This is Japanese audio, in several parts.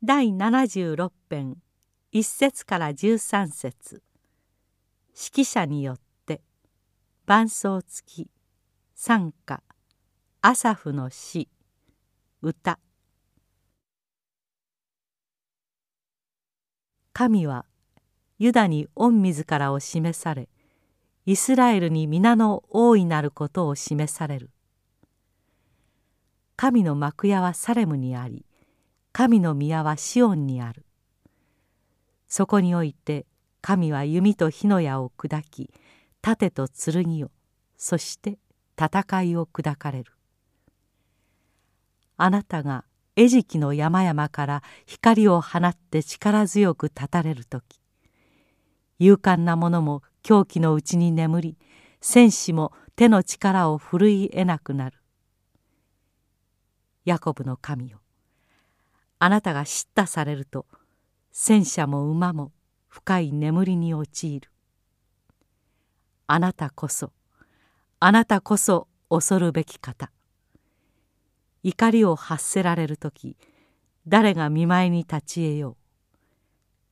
第76編1節から13節。指揮者によって伴奏付き賛歌アサフの詩歌。神はユダに御自らを示されイスラエルに皆の大いなることを示される。神の幕屋はサレムにあり神の宮はシオンにある。そこにおいて神は弓と火の矢を砕き盾と剣をそして戦いを砕かれる。あなたが餌食の山々から光を放って力強く立たれる時勇敢な者も狂気のうちに眠り戦士も手の力を振るい得なくなる。ヤコブの神よあなたが叱咤されると戦車も馬も深い眠りに陥る。あなたこそあなたこそ恐るべき方。怒りを発せられる時誰が見舞いに立ち得よう。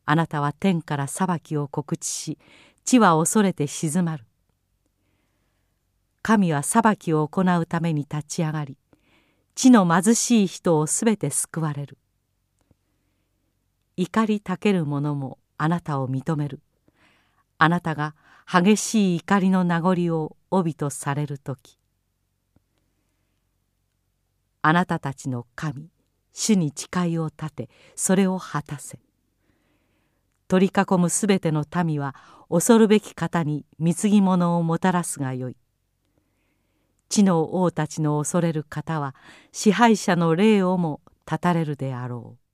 あなたは天から裁きを告知し地は恐れて静まる。神は裁きを行うために立ち上がり地の貧しい人をすべて救われる。怒りたける者もあなたを認める。あなたが激しい怒りの名残を帯とされる時。あなたたちの神主に誓いを立てそれを果たせ。取り囲むすべての民は恐るべき方に貢ぎ物をもたらすがよい。地の王たちの恐れる方は支配者の霊をも断たれるであろう。